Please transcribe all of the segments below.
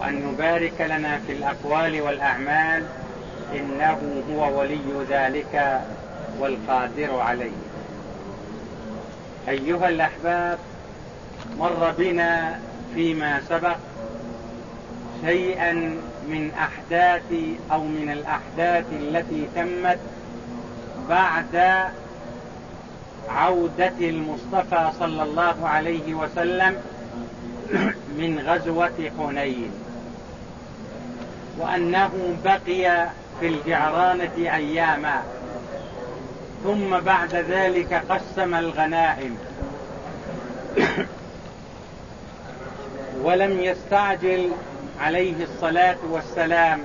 وأن يبارك لنا في الأقوال والأعمال إنه هو ولي ذلك والقادر عليه. أيها الأحباب مر بنا فيما سبق شيئا من أحداث أو من الأحداث التي تمت بعد عودة المصطفى صلى الله عليه وسلم من غزوة حنين. وأنه بقي في الجعرانة أياما. ثم بعد ذلك قسم الغنائم. ولم يستعجل عليه الصلاة والسلام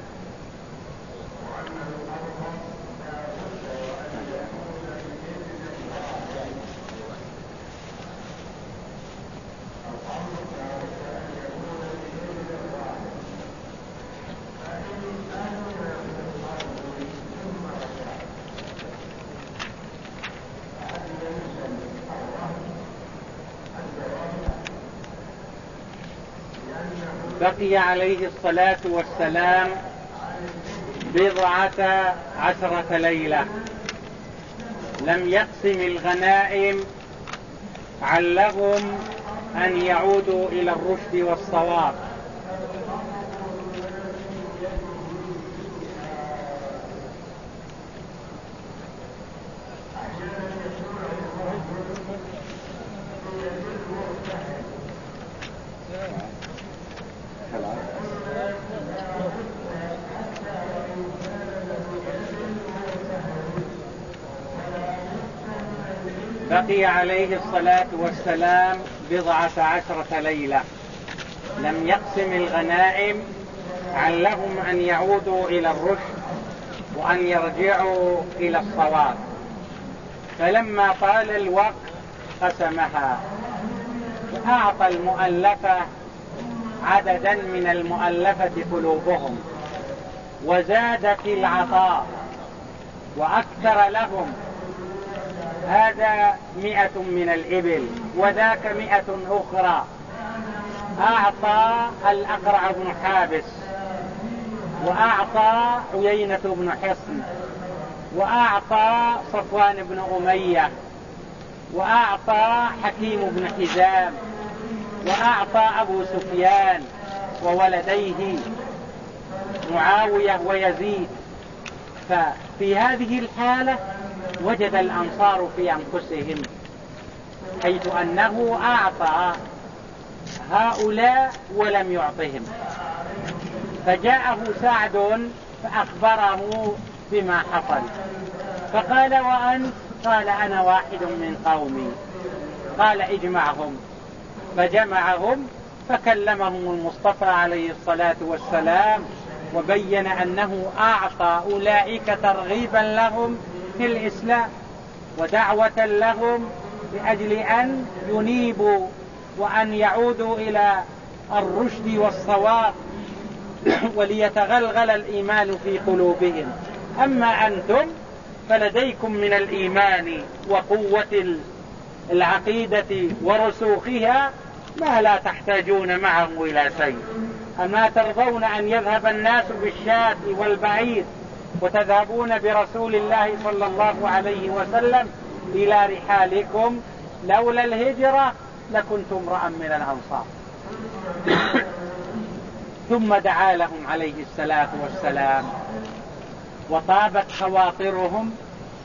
بقي عليه الصلاة والسلام بضعة عشرة ليلة. لم يقسم الغنائم علهم أن يعودوا إلى الرشد والصواب. بقي عليه الصلاة والسلام بضعة عشرة ليلة. لم يقسم الغنائم علهم أن يعودوا إلى الرشد وأن يرجعوا إلى الصواب. فلما طال الوقت قسمها وأعطى المؤلفة عددا من المؤلفة قلوبهم وزاد في العطاء وأكثر لهم هذا مئة من الإبل وذاك مئة أخرى. أعطى الأقرع بن حابس وأعطى عيينة بن حصن وأعطى صفوان بن أمية وأعطى حكيم بن حزام وأعطى أبو سفيان وولديه معاوية ويزيد. ففي هذه الحالة وجد الأنصار في أنفسهم حيث أنه أعطى هؤلاء ولم يعطهم. فجاءه سعد فأخبره بما حصل. فقال وأنت؟ قال أنا واحد من قومي. قال اجمعهم. فجمعهم فكلمهم المصطفى عليه الصلاة والسلام وبين أنه أعطى أولئك ترغيبا لهم في الإسلام ودعوة لهم لأجل أن ينيبوا وأن يعودوا إلى الرشد والصواب وليتغلغل الإيمان في قلوبهم. أما أنتم فلديكم من الإيمان وقوة العقيدة ورسوخها ما لا تحتاجون معه إلى شيء. أما ترضون أن يذهب الناس بالشاة والبعير وتذهبون برسول الله صلى الله عليه وسلم إلى رحالكم. لولا الهجرة لكنت امرأ من الأنصار. ثم دعا لهم عليه الصلاة والسلام وطابت خواطرهم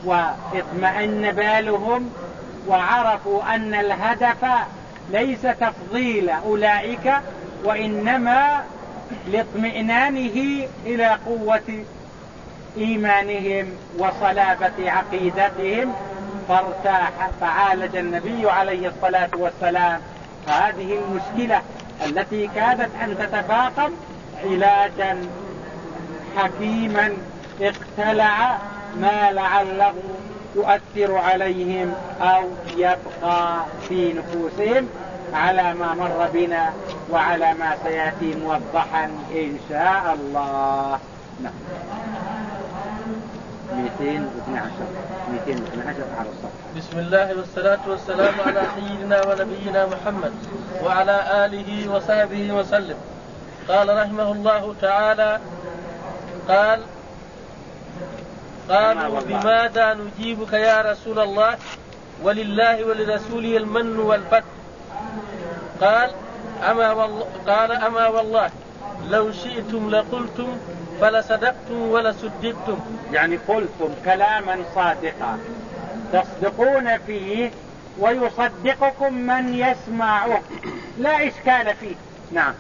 وإطمأن بالهم وعرفوا أن الهدف ليس تفضيل أولئك وإنما لاطمئنانه إلى قوة إيمانهم وصلابة عقيدتهم فارتاح فعالج النبي عليه الصلاة والسلام. هذه المشكلة التي كادت أن تتفاقم علاجا حكيما اقتلع ما لعله يؤثر عليهم أو يبقى في نفوسهم على ما مر بنا وعلى ما سيأتي موضحا إن شاء الله. نعم. 212 212 على الصفحة. بسم الله والصلاة والسلام على سيدنا ونبينا محمد وعلى آله وصحبه وسلم. قال رحمه الله تعالى قال قالوا بماذا نجيبك يا رسول الله ولله ولرسوله المن والفتح قال أما والله قال أما والله لو شئتم لقلتم فلصدقتم ولصدقتم يعني قلتم كلاما صادقا. تصدقون فيه ويصدقكم من يسمعه. لا إشكال فيه. نعم.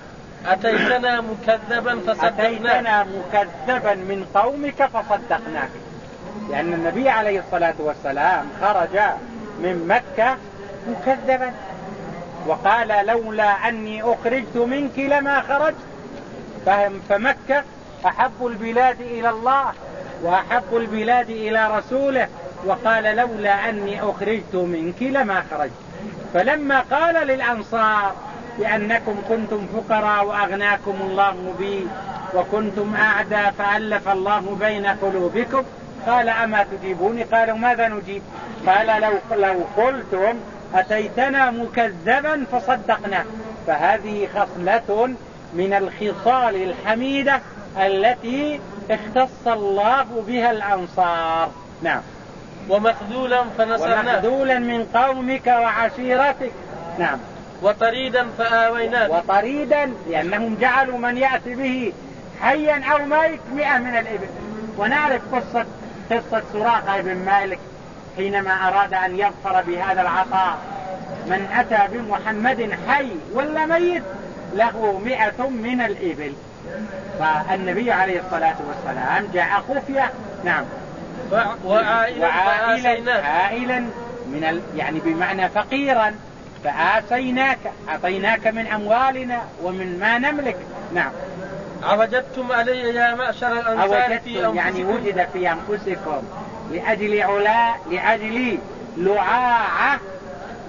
أتيتنا مكذبا فصدقناك. أتيتنا مكذبا من قومك فصدقناك. لأن النبي عليه الصلاة والسلام خرج من مكة مكذبا. وقال لولا أني أخرجت منك لما خرجت. فهم فمكة أحب البلاد إلى الله وأحب البلاد إلى رسوله. وقال لولا أني أخرجت منك لما خرجت. فلما قال للأنصار بأنكم كنتم فقراء وأغناكم الله بي وكنتم أعدى فألف الله بين قلوبكم. قال أما تجيبوني؟ قالوا ماذا نجيب؟ قال لو, لو قلتم أتيتنا مكذبا فصدقنا فهذه خصلة من الخصال الحميدة التي اختص الله بها الأنصار. نعم. ومخذولا فنصرناه. ومخذولا من قومك وعشيرتك. نعم. وطريدا فآويناه. وطريدا لأنهم جعلوا من يأتي به حيا أو ميت مئة من الإبل. ونعرف قصة قصة سراقة بن مالك حينما أراد أن يظفر بهذا العطاء. من أتى بمحمد حي ولا ميت له مئة من الإبل. فالنبي عليه الصلاة والسلام جاء خفية. نعم. وعائلا وعائلا عائلا من ال... يعني بمعنى فقيرا. فآتيناك أعطيناك من أموالنا ومن ما نملك. نعم. أوجدتم علي يا معشر الأنصار في أنفسكم يعني وجد في أنفسكم لأجل علاء لأجل لعاعة.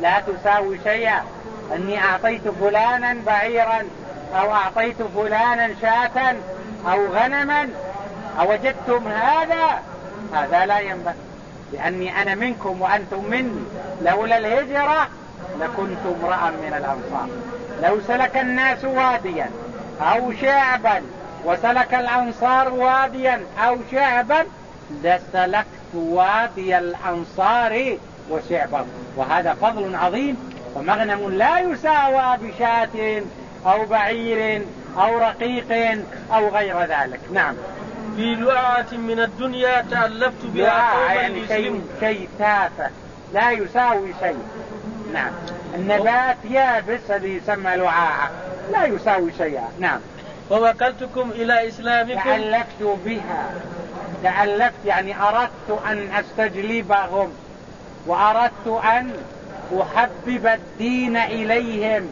لا تساوي شيئا. أني أعطيت فلانا بعيرا. أو أعطيت فلانا شاة أو غنما أوجدتم هذا؟ هذا لا ينبغي. لأني أنا منكم وأنتم مني. لولا الهجرة لكنت امرأ من الأنصار. لو سلك الناس واديا أو شعبا وسلك الأنصار واديا أو شعبا لسلكت وادي الأنصار وشعبا. وهذا فضل عظيم. ومغنم لا يساوى بشاة. أو بعير أو رقيق أو غير ذلك. نعم. في لعاة من الدنيا تألفت بها قوما يعني شيء, شيء تافه لا يساوي شيء. نعم. النبات يابس الذي يسمى لعاعة. لا يساوي شيئا. نعم. ووكلتكم إلى إسلامكم. تألفت بها. تألفت يعني أردت أن أستجلبهم. وأردت أن أحبب الدين إليهم.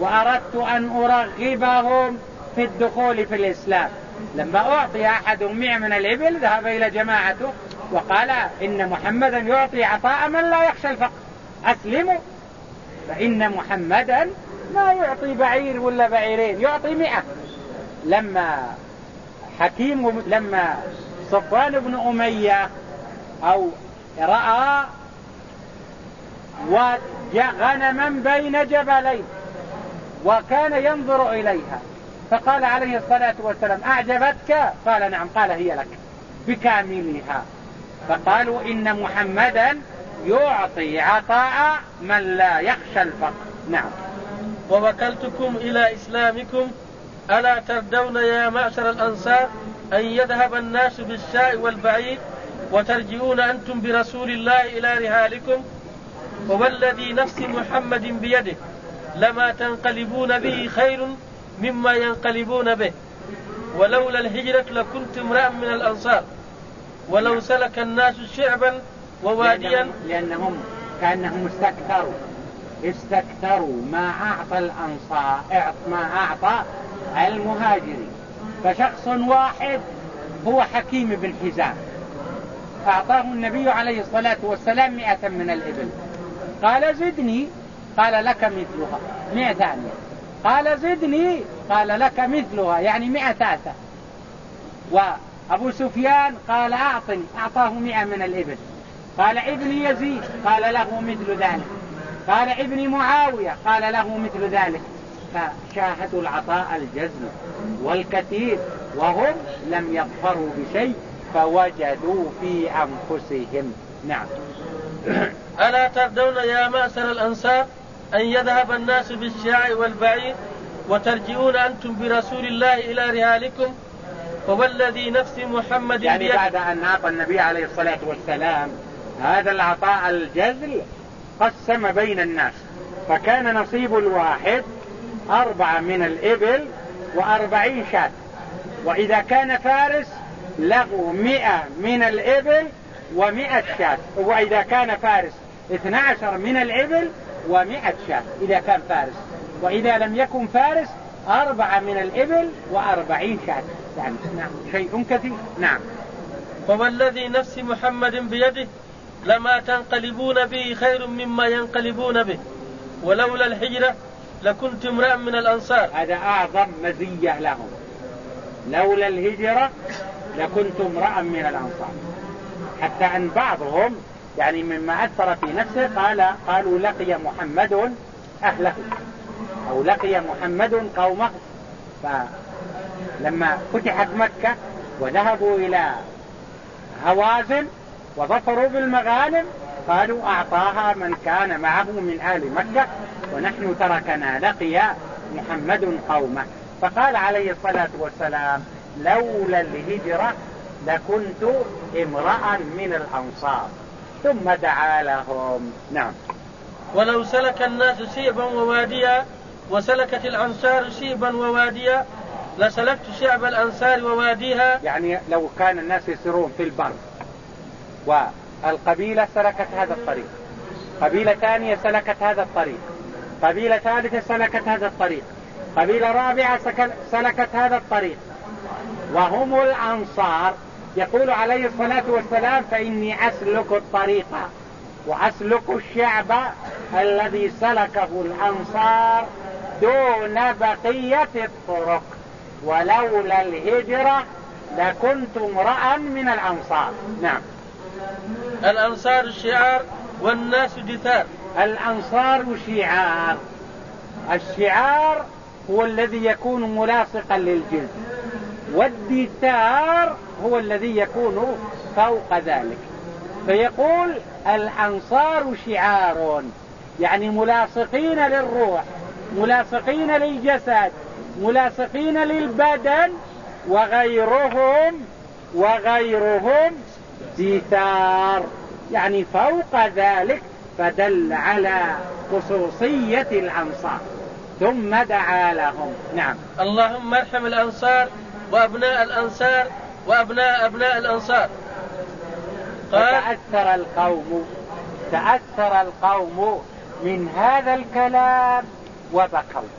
وأردت أن أرغبهم في الدخول في الإسلام. لما أعطي أحد مئة من الإبل ذهب إلى جماعته وقال إن محمدا يعطي عطاء من لا يخشى الفقر. أسلموا. فإن محمدا لا يعطي بعير ولا بعيرين يعطي مئة. لما حكيم لما صفوان بن أمية أو رأى غنما بين جبلين وكان ينظر إليها. فقال عليه الصلاة والسلام أعجبتك؟ قال نعم قال هي لك. بكاملها. فقالوا إن محمدا يعطي عطاء من لا يخشى الفقر. نعم. ووكلتكم إلى إسلامكم. ألا تردون يا معشر الأنصار أن يذهب الناس بالشاء والبعير وترجعون أنتم برسول الله إلى رهالكم؟ ووالذي نفس محمد بيده. لما تنقلبون به خير مما ينقلبون به. ولولا الهجرة لكنت امرأ من الأنصار. ولو سلك الناس شعبا وواديا. لأنهم, كأنهم استكثروا. استكثروا ما أعطى الأنصار ما أعطى المهاجرين. فشخص واحد هو حكيم بن حزام أعطاه النبي عليه الصلاة والسلام مئة من الإبل. قال زدني قال لك مثلها. مئة ثانية. قال زدني قال لك مثلها. يعني مئة ثالثة. وأبو سفيان قال أعطني. أعطاه مئة من الإبل. قال ابن يزيد قال له مثل ذلك. قال ابن معاوية قال له مثل ذلك. فشاهدوا العطاء الجزم والكثير وهم لم يظفروا بشيء فوجدوا في أنفسهم. نعم. ألا ترضون يا مأسر الأنصار؟ أن يذهب الناس بالشاع والبعير وترجعون أنتم برسول الله إلى رهالكم فوالذي نفس محمد يعني بعد أن أعطى النبي عليه الصلاة والسلام هذا العطاء الجزل قسم بين الناس. فكان نصيب الواحد أربعة من الإبل وأربعين شاة. وإذا كان فارس له مئة من الإبل ومئة شاة. وإذا كان فارس اثنى عشر من الإبل ومئة شاة إذا كان فارس. وإذا لم يكن فارس أربعة من الإبل وأربعين شاة. يعني نعم شيء كثير. نعم. فوالذي نفس محمد بيده؟ لما تنقلبون به خير مما ينقلبون به. ولولا الهجرة لكنت امرأ من الأنصار. هذا أعظم مزية لهم. لولا الهجرة لكنت امرأ من الأنصار. حتى أن بعضهم يعني مما أثر في نفسه قال قالوا لقي محمد أهله أو لقي محمد قومه. فلما فتحت مكة وذهبوا إلى هوازن وظفروا بالمغانم قالوا أعطاها من كان معه من آل مكة ونحن تركنا لقي محمد قومه. فقال عليه الصلاة والسلام لولا الهجرة لكنت امرأ من الأنصار. ثم دعا لهم. نعم. ولو سلك الناس شيبا وواديا وسلكت الأنصار شيبا وواديا لسلكت شعب الأنصار وواديها. يعني لو كان الناس يسيرون في البر والقبيلة سلكت هذا الطريق. قبيلة ثانية سلكت هذا الطريق. قبيلة ثالثة سلكت هذا الطريق. قبيلة رابعة سلكت هذا الطريق. وهم الأنصار. يقول عليه الصلاة والسلام فإني أسلك الطريق وأسلك الشعب الذي سلكه الأنصار دون بقية الطرق. ولولا الهجرة لكنت امرأ من الأنصار. نعم. الأنصار شعار والناس دثار الأنصار شعار. الشعار هو الذي يكون ملاصقا للجلد. والدثار هو الذي يكون فوق ذلك. فيقول الأنصار شعار يعني ملاصقين للروح ملاصقين للجسد ملاصقين للبدن وغيرهم وغيرهم دثار يعني فوق ذلك فدل على خصوصية الأنصار. ثم دعا لهم. نعم. اللهم ارحم الأنصار وأبناء الأنصار وأبناء أبناء الأنصار. قال تأثر القوم تأثر القوم من هذا الكلام وبكوا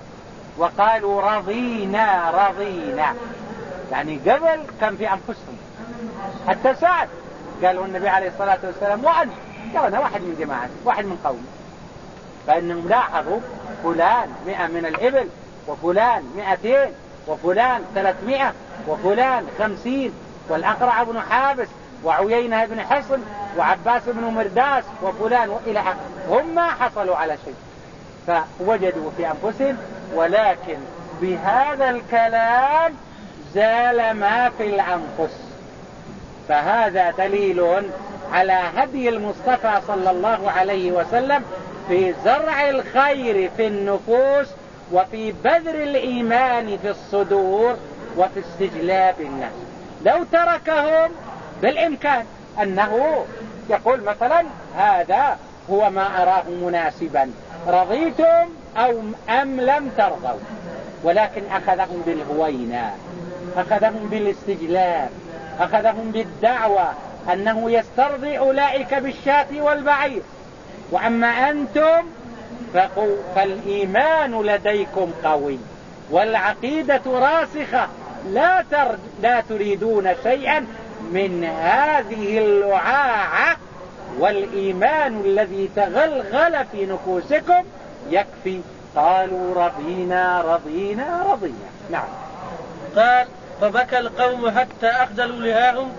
وقالوا رضينا رضينا. يعني قبل كان في أنفسهم. حتى سعد قالوا النبي عليه الصلاة والسلام وأنا. قال أنا واحد من جماعة واحد من قومي فإنهم لاحظوا فلان مئة من الإبل وفلان مئتين وفلان ثلاثمائة وفلان خمسين. والأقرع بن حابس وعيينة بن حصن وعباس بن مرداس وفلان وإلى آخره هم ما حصلوا على شيء. فوجدوا في أنفسهم ولكن بهذا الكلام زال ما في الأنفس. فهذا دليل على هدي المصطفى صلى الله عليه وسلم في زرع الخير في النفوس وفي بذر الإيمان في الصدور وفي استجلاب الناس. لو تركهم بالإمكان أنه يقول مثلا هذا هو ما أراه مناسبا. رضيتم أو أم لم ترضوا. ولكن أخذهم بالهوينة. أخذهم بالاستجلاب. أخذهم بالدعوة أنه يسترضي أولئك بالشاة والبعير. وأما أنتم فالإيمان لديكم قوي. والعقيدة راسخة. لا, تر... لا تريدون شيئا من هذه اللعاعة والإيمان الذي تغلغل في نفوسكم يكفي. قالوا رضينا رضينا رضينا. نعم. قال فبكى القوم حتى أخجلوا لهاهم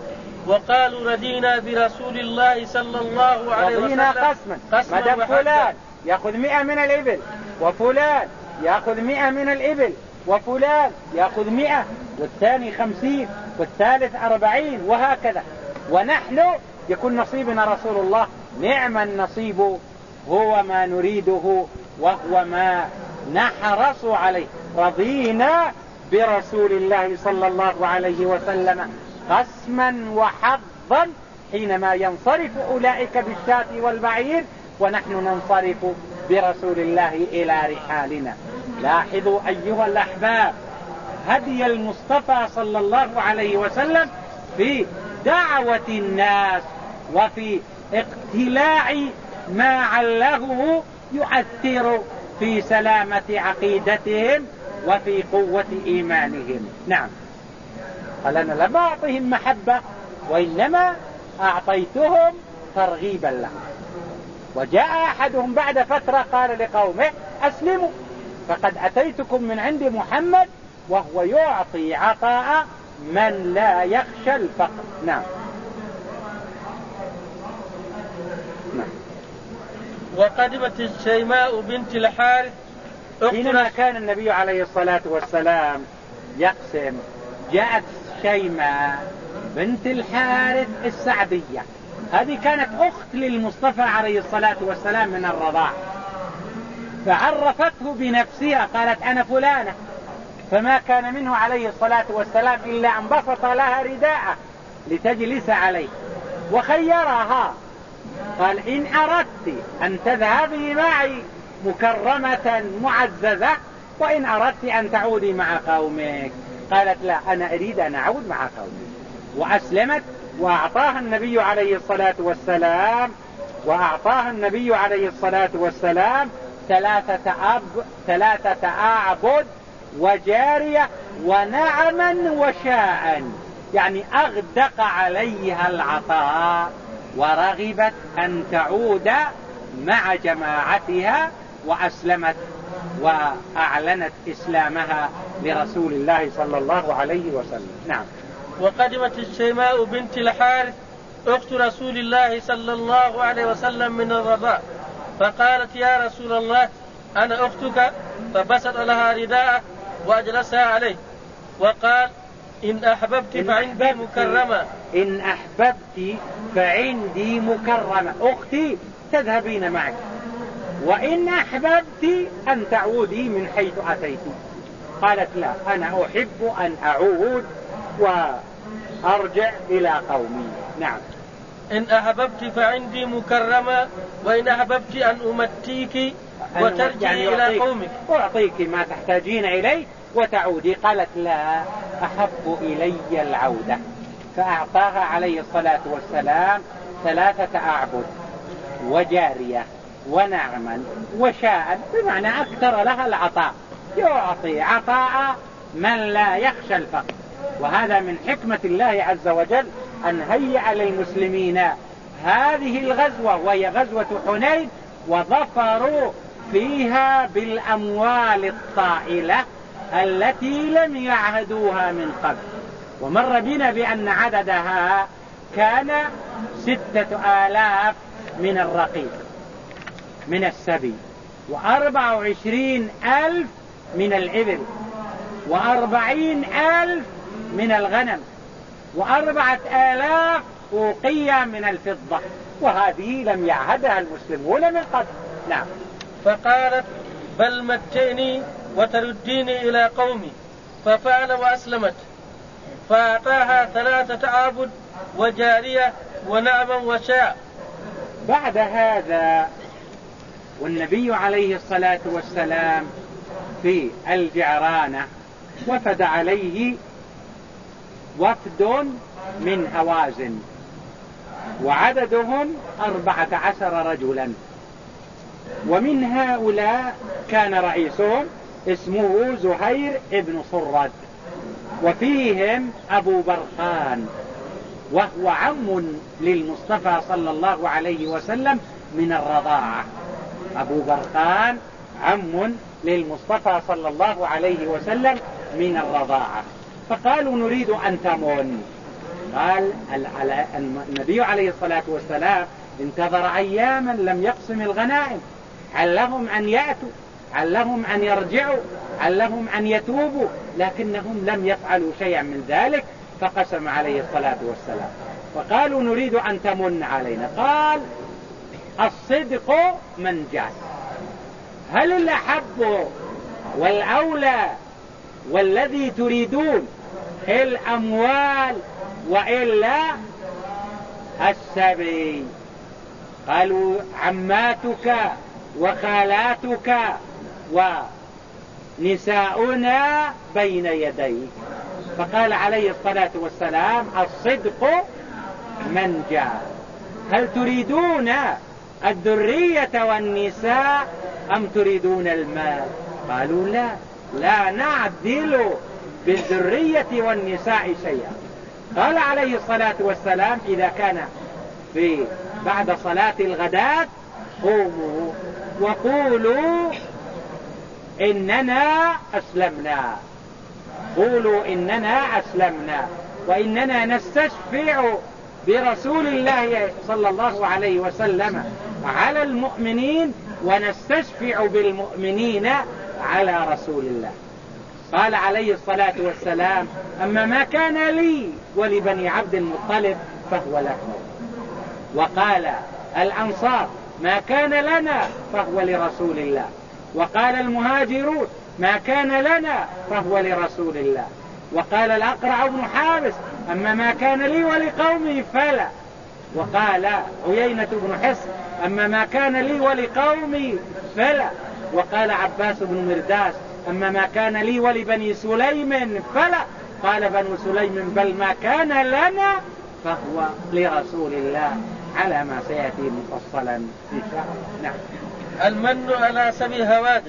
وقالوا ردينا برسول الله صلى الله عليه وسلم. رضينا قسما. قسما مدام فلان يأخذ مئة من الإبل وفلان يأخذ مئة من الإبل وفلان يأخذ مئة والثاني خمسين والثالث أربعين وهكذا. ونحن يكون نصيبنا رسول الله نعم النصيب هو ما نريده وهو ما نحرص عليه. رضينا برسول الله صلى الله عليه وسلم قسما وحظا حينما ينصرف أولئك بالشاة والبعير ونحن ننصرف برسول الله إلى رحالنا. لاحظوا أيها الأحباب هدي المصطفى صلى الله عليه وسلم في دعوة الناس وفي اقتلاع ما عله يؤثر في سلامة عقيدتهم وفي قوة إيمانهم. نعم. قال أنا لم أعطهم محبة وإنما أعطيتهم ترغيبا لهم. وجاء أحدهم بعد فترة قال لقومه أسلموا. فقد أتيتكم من عند محمد وهو يعطي عطاء من لا يخشى الفقر. نعم. نعم. وقدمت الشيماء بنت الحارث حينما كان النبي عليه الصلاة والسلام يقسم جاءت شيماء بنت الحارث السعدية. هذه كانت أخت للمصطفى عليه الصلاة والسلام من الرضاع. فعرفته بنفسها قالت أنا فلانة. فما كان منه عليه الصلاة والسلام إلا أن بسط لها رداءه لتجلس عليه. وخيرها. قال إن أردت أن تذهبي معي مكرمة معززة وإن أردت أن تعودي مع قومك. قالت لا أنا أريد أن أعود مع قومي. وأسلمت. وأعطاها النبي عليه الصلاة والسلام وأعطاها النبي عليه الصلاة والسلام ثلاثة أب ثلاثة أعبد وجارية ونعما وشاء. يعني أغدق عليها العطاء ورغبت أن تعود مع جماعتها وأسلمت وأعلنت إسلامها لرسول الله صلى الله عليه وسلم. نعم. وقدمت الشيماء بنت الحارث أخت رسول الله صلى الله عليه وسلم من الرضاء فقالت يا رسول الله أنا أختك. فبسط لها رداءه وأجلسها عليه. وقال إن أحببت إن فعندي أحببت مكرمة. إن أحببت فعندي مكرمة. أختي تذهبين معي. وإن أحببت أن تعودي من حيث أتيت. قالت لا أنا أحب أن أعود. وأرجع إلى قومي. نعم. إن أحببت فعندي مكرمة وإن أحببت أن أمتيك وترجعي يعني إلى قومك. أعطيك ما تحتاجين إليه وتعودي. قالت لا أحب إلي العودة. فأعطاها عليه الصلاة والسلام ثلاثة أعبد وجارية ونعما وشاء بمعنى أكثر لها العطاء. يعطي عطاء من لا يخشى الفقر. وهذا من حكمة الله عز وجل أن هيأ للمسلمين هذه الغزوة وهي غزوة حنين وظفروا فيها بالأموال الطائلة التي لم يعهدوها من قبل. ومر بنا بأن عددها كان ستة آلاف من الرقيق من السبي وأربع وعشرين ألف من الإبل وأربعين ألف من الغنم. وأربعة آلاف أوقية من الفضة. وهذه لم يعهدها المسلمون من قبل. نعم. فقالت بل متيني وترديني إلى قومي. ففعل وأسلمت. فأعطاها ثلاثة عابد وجارية ونعما وشاء. بعد هذا والنبي عليه الصلاة والسلام في الجعرانة وفد عليه وفد من هوازن وعددهم أربعة عشر رجلا. ومن هؤلاء كان رئيسهم اسمه زهير ابن صرد وفيهم أبو برقان وهو عم للمصطفى صلى الله عليه وسلم من الرضاعة. أبو برقان عم للمصطفى صلى الله عليه وسلم من الرضاعة. فقالوا نريد أن تمن. قال النبي عليه الصلاة والسلام انتظر أياما لم يقسم الغنائم. علهم أن يأتوا؟ علهم أن يرجعوا؟ علهم أن يتوبوا؟ لكنهم لم يفعلوا شيئا من ذلك فقسم عليه الصلاة والسلام. فقالوا نريد أن تمن علينا. قال الصدق من جاء هل الأحب والأولى والذي تريدون الأموال وإلا السبي قالوا عماتك وخالاتك ونساؤنا بين يديك. فقال عليه الصلاة والسلام الصدق من جاء. هل تريدون الذرية والنساء أم تريدون المال؟ قالوا لا. لا نعدل بالذرية والنساء شيئا. قال عليه الصلاة والسلام إذا كان في بعد صلاة الغداة قوموا وقولوا إننا أسلمنا. قولوا إننا أسلمنا وإننا نستشفع برسول الله صلى الله عليه وسلم على المؤمنين ونستشفع بالمؤمنين على رسول الله. قال عليه الصلاة والسلام أما ما كان لي ولبني عبد المطلب فهو لكم وقال الأنصار ما كان لنا فهو لرسول الله. وقال المهاجرون ما كان لنا فهو لرسول الله. وقال الأقرع بن حابس أما ما كان لي ولقومي فلا. وقال عيينة بن حصن أما ما كان لي ولقومي فلا. وقال عباس بن مرداس أما ما كان لي ولبني سليم فلا. قال بنو سليم بل ما كان لنا فهو لرسول الله على ما سيأتي مفصلا إن شاء الله. نعم. المن على سبي هواد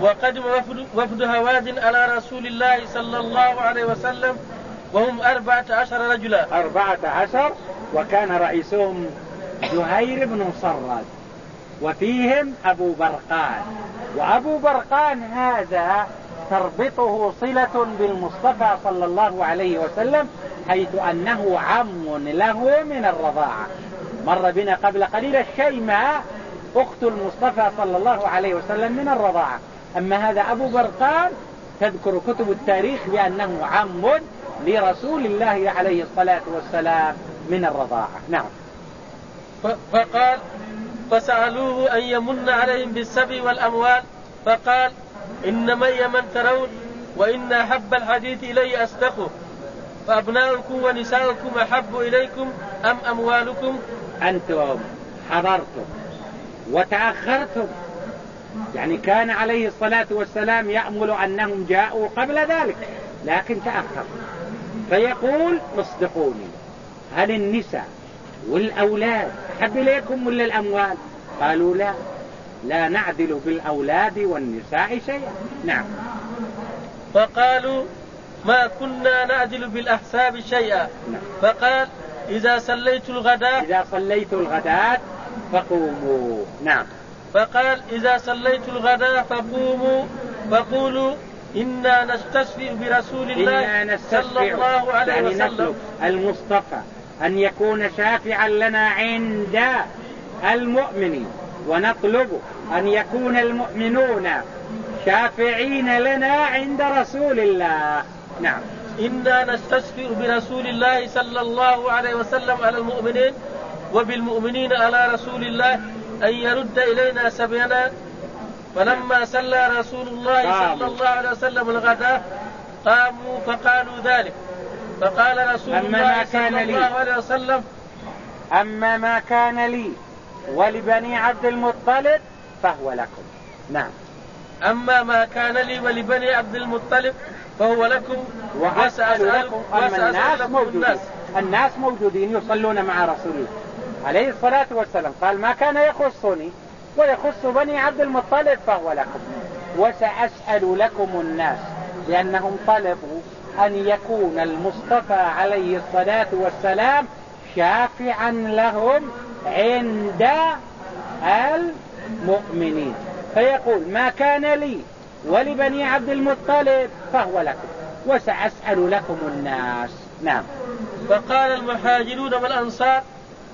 وقدم وفد, وفد هواد على رسول الله صلى الله عليه وسلم وهم أربعة عشر رجلا. أربعة عشر وكان رئيسهم زهير بن مصرد وفيهم أبو برقان. وأبو برقان هذا تربطه صلة بالمصطفى صلى الله عليه وسلم حيث أنه عم له من الرضاعة. مر بنا قبل قليل الشيماء أخت المصطفى صلى الله عليه وسلم من الرضاعة. أما هذا أبو برقان تذكر كتب التاريخ بأنه عم لرسول الله عليه الصلاة والسلام من الرضاعة. نعم. فقال فسألوه أن يمن عليهم بالسبي والأموال فقال إن مي من ترون وإن أحب الحديث إلي أصدقه. فأبناؤكم ونساؤكم أحب إليكم أم أموالكم؟ أنتم حضرتم وتأخرتم. يعني كان عليه الصلاة والسلام يأمل أنهم جاءوا قبل ذلك لكن تأخر فيقول اصدقوني هل النساء والأولاد أحب إليكم ولا الأموال؟ قالوا لا. لا نعدل بالأولاد والنساء شيئا. نعم. فقالوا ما كنا نعدل بالأحساب شيئا. نعم. فقال إذا صليت الغداء إذا صليت الغداء فقوموا. نعم. فقال إذا صليت الغداء فقوموا. فقولوا إنا نستشفئ برسول الله إنا صلى الله عليه يعني وسلم. المصطفى. أن يكون شافعا لنا عند المؤمنين ونطلب أن يكون المؤمنون شافعين لنا عند رسول الله. نعم. إنا نستشفئ برسول الله صلى الله عليه وسلم على المؤمنين وبالمؤمنين على رسول الله أن يرد إلينا سبينا. فلما صلى رسول الله صلى الله عليه وسلم الغداء قاموا فقالوا ذلك. فقال رسول الله صلى الله عليه وسلم أما ما كان لي ولبني عبد المطلب فهو لكم. نعم. أما ما كان لي ولبني عبد المطلب فهو لكم. وأسأل لكم أما الناس موجودين. الناس. الناس موجودين يصلون مع رسول الله عليه الصلاة والسلام. قال ما كان يخصني ويخص بني عبد المطلب فهو لكم. وسأسأل لكم الناس لأنهم طلبوا أن يكون المصطفى عليه الصلاة والسلام شافعا لهم عند المؤمنين. فيقول ما كان لي ولبني عبد المطلب فهو لكم. وسأسأل لكم الناس. نعم. فقال المهاجرون والأنصار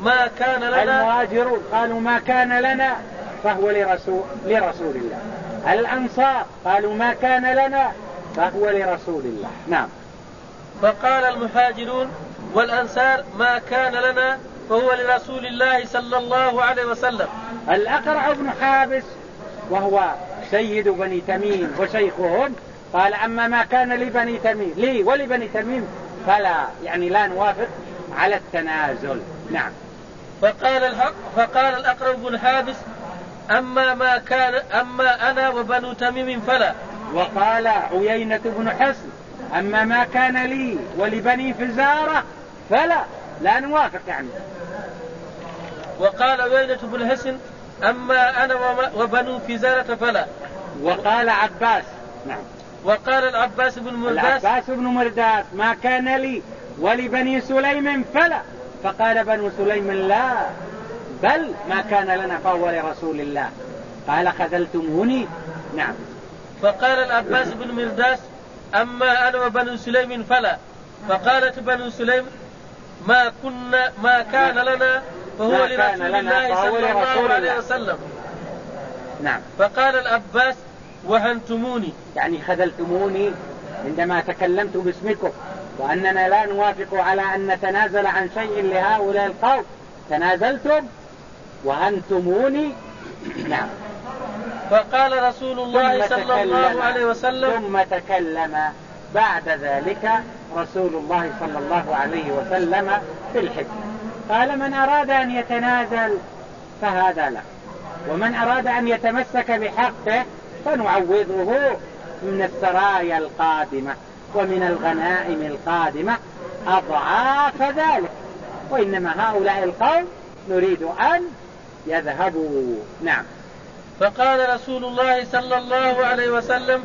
ما كان لنا. المهاجرون قالوا ما كان لنا. فهو لرسول, لرسول الله. الأنصار قالوا ما كان لنا. فهو لرسول الله. نعم. فقال المهاجرون والأنصار ما كان لنا فهو لرسول الله صلى الله عليه وسلم. الأقرع بن حابس وهو سيد بني تميم وشيخهم قال أما ما كان لبني تميم لي ولبني تميم فلا يعني لا نوافق على التنازل. نعم. فقال الحق فقال الأقرب بن حابس أما ما كان أما أنا وبنو تميم فلا. وقال عيينة بن حسن أما ما كان لي ولبني فزارة فلا لا نوافق يعني. وقال عيينة بن حسن أما أنا وبنو فزارة فلا. وقال عباس نعم. وقال العباس بن مرداس العباس بن مرداس ما كان لي ولبني سليم فلا. فقال بنو سليم لا بل ما كان لنا فهو لرسول الله. قال خذلتموني نعم. فقال العباس بن مرداس أما أنا وبنو سليم فلا. فقالت بنو سليم ما كنا ما كان لنا فهو لرسول الله صلى الله عليه وسلم. نعم. فقال العباس وهنتموني. يعني خذلتموني عندما تكلمت باسمكم وأننا لا نوافق على أن نتنازل عن شيء لهؤلاء القوم. تنازلتم وهنتموني؟ نعم. فقال رسول الله صلى الله عليه وسلم ثم تكلم. بعد ذلك رسول الله صلى الله عليه وسلم في الحكمة. قال من أراد أن يتنازل فهذا له ومن أراد أن يتمسك بحقه فنعوضه من السرايا القادمة ومن الغنائم القادمة. أضعاف ذلك. وإنما هؤلاء القوم نريد أن يذهبوا. نعم. فقال رسول الله صلى الله عليه وسلم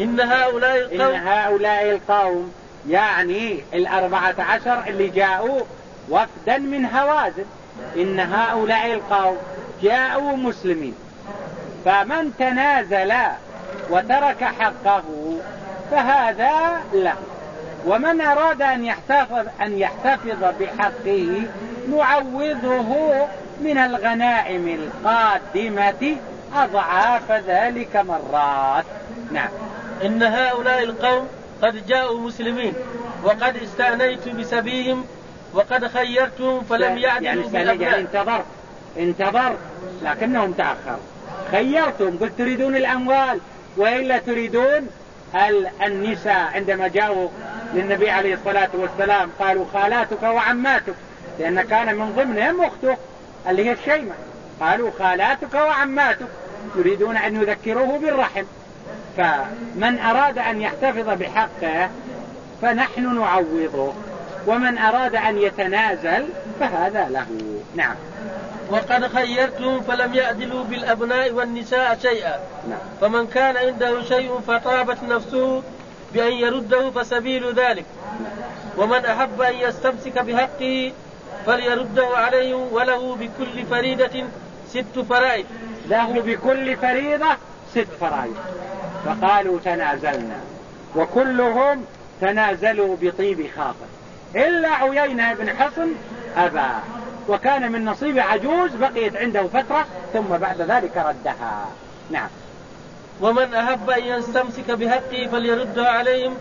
إن هؤلاء القوم إن هؤلاء القوم يعني الأربعة عشر اللي جاءوا وفدا من هوازن. إن هؤلاء القوم جاءوا مسلمين. فمن تنازل وترك حقه فهذا له. ومن أراد أن يحتفظ, أن يحتفظ بحقه نعوضه من الغنائم القادمة أضعاف ذلك مرات. نعم. إن هؤلاء القوم قد جاءوا مسلمين وقد استأنيت بسبيهم وقد خيرتهم فلم يعدلوا يعني, يعني انتظرت انتظرت لكنهم تأخروا. خيرتم قلت تريدون الأموال وإلا تريدون النساء. عندما جاءوا للنبي عليه الصلاة والسلام قالوا خالاتك وعماتك لأن كان من ضمنهم أخته اللي هي الشيمة. قالوا خالاتك وعماتك يريدون أن يذكروه بالرحم. فمن أراد أن يحتفظ بحقه فنحن نعوضه ومن أراد أن يتنازل فهذا له. نعم. وقد خيرتهم فلم يعدلوا بالأبناء والنساء شيئا. نعم. فمن كان عنده شيء فطابت نفسه بأن يرده فسبيل ذلك. ومن أحب أن يستمسك بحقه فليرده عليه وله بكل فريدة ست فرائد له بكل فريضة ست فرائض. فقالوا تنازلنا. وكلهم تنازلوا بطيب خاطر. إلا عيينة بن حصن أبى. وكان من نصيب عجوز بقيت عنده فترة ثم بعد ذلك ردها. نعم. ومن أحب أن يستمسك بحقه فليردها عليهم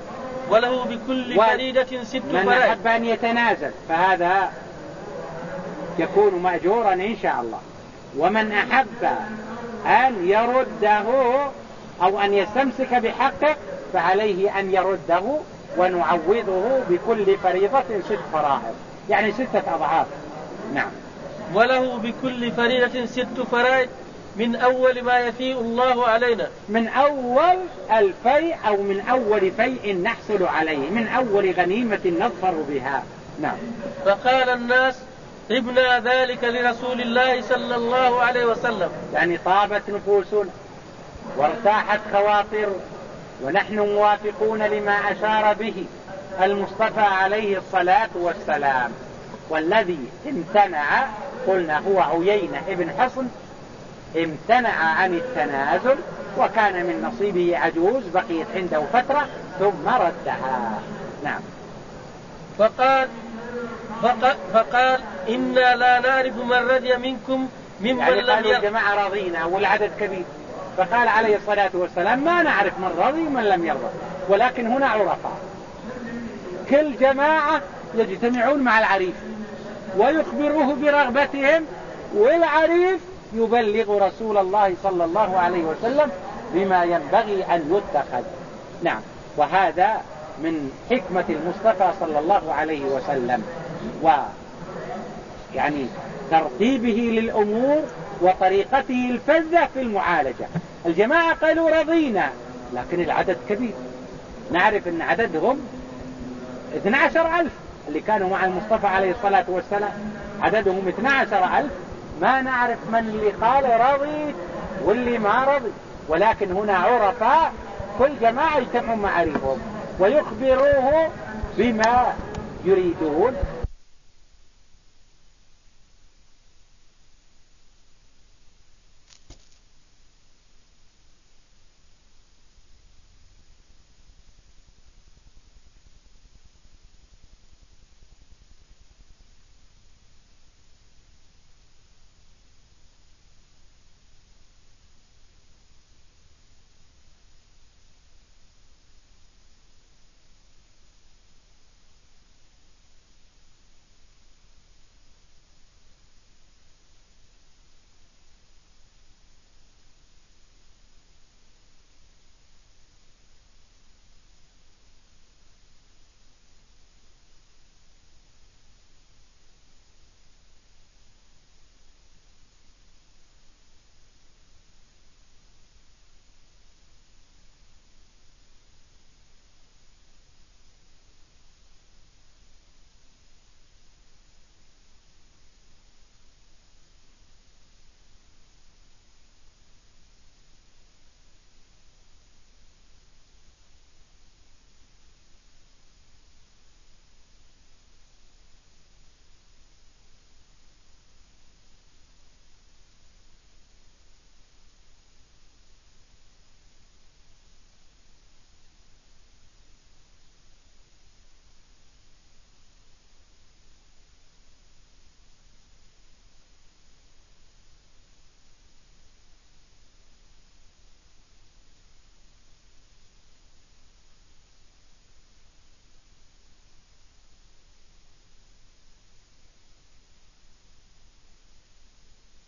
وله بكل فريدة ست فرائض. من أحب أن يتنازل. فهذا يكون مأجورا إن شاء الله. ومن أحب أن يرده أو أن يستمسك بحقه فعليه أن يرده ونعوضه بكل فريضة ست فرائض يعني ستة أضعاف. نعم. وله بكل فريضة ست فرائض من أول ما يفيء الله علينا. من أول الفيء أو من أول فيء نحصل عليه من أول غنيمة نظفر بها. نعم. فقال الناس ابنا ذلك لرسول الله صلى الله عليه وسلم. يعني طابت نفوسنا وارتاحت خواطر ونحن موافقون لما أشار به المصطفى عليه الصلاة والسلام. والذي امتنع قلنا هو عيينة ابن حصن امتنع عن التنازل وكان من نصيبه عجوز بقيت عنده فترة ثم ردها. نعم. فقال فقال, إنا لا نعرف من رضي منكم ممن يعني لم يرضى الجماعة رضينا والعدد كبير. فقال عليه الصلاة والسلام ما نعرف من رضي ومن لم يرضى ولكن هنا عرفاء. كل جماعة يجتمعون مع العريف ويخبروه برغبتهم والعريف يبلغ رسول الله صلى الله عليه وسلم بما ينبغي أن يتخذ. نعم. وهذا من حكمة المصطفى صلى الله عليه وسلم. و يعني ترتيبه للأمور وطريقته الفذة في المعالجة. الجماعة قالوا رضينا لكن العدد كبير. نعرف أن عددهم 12 ألف اللي كانوا مع المصطفى عليه الصلاة والسلام. عددهم 12 ألف. ما نعرف من اللي قال رضي واللي ما رضي. ولكن هنا عرفاء كل جماعة يجتمعون معارفهم ويخبروه بما يريدون.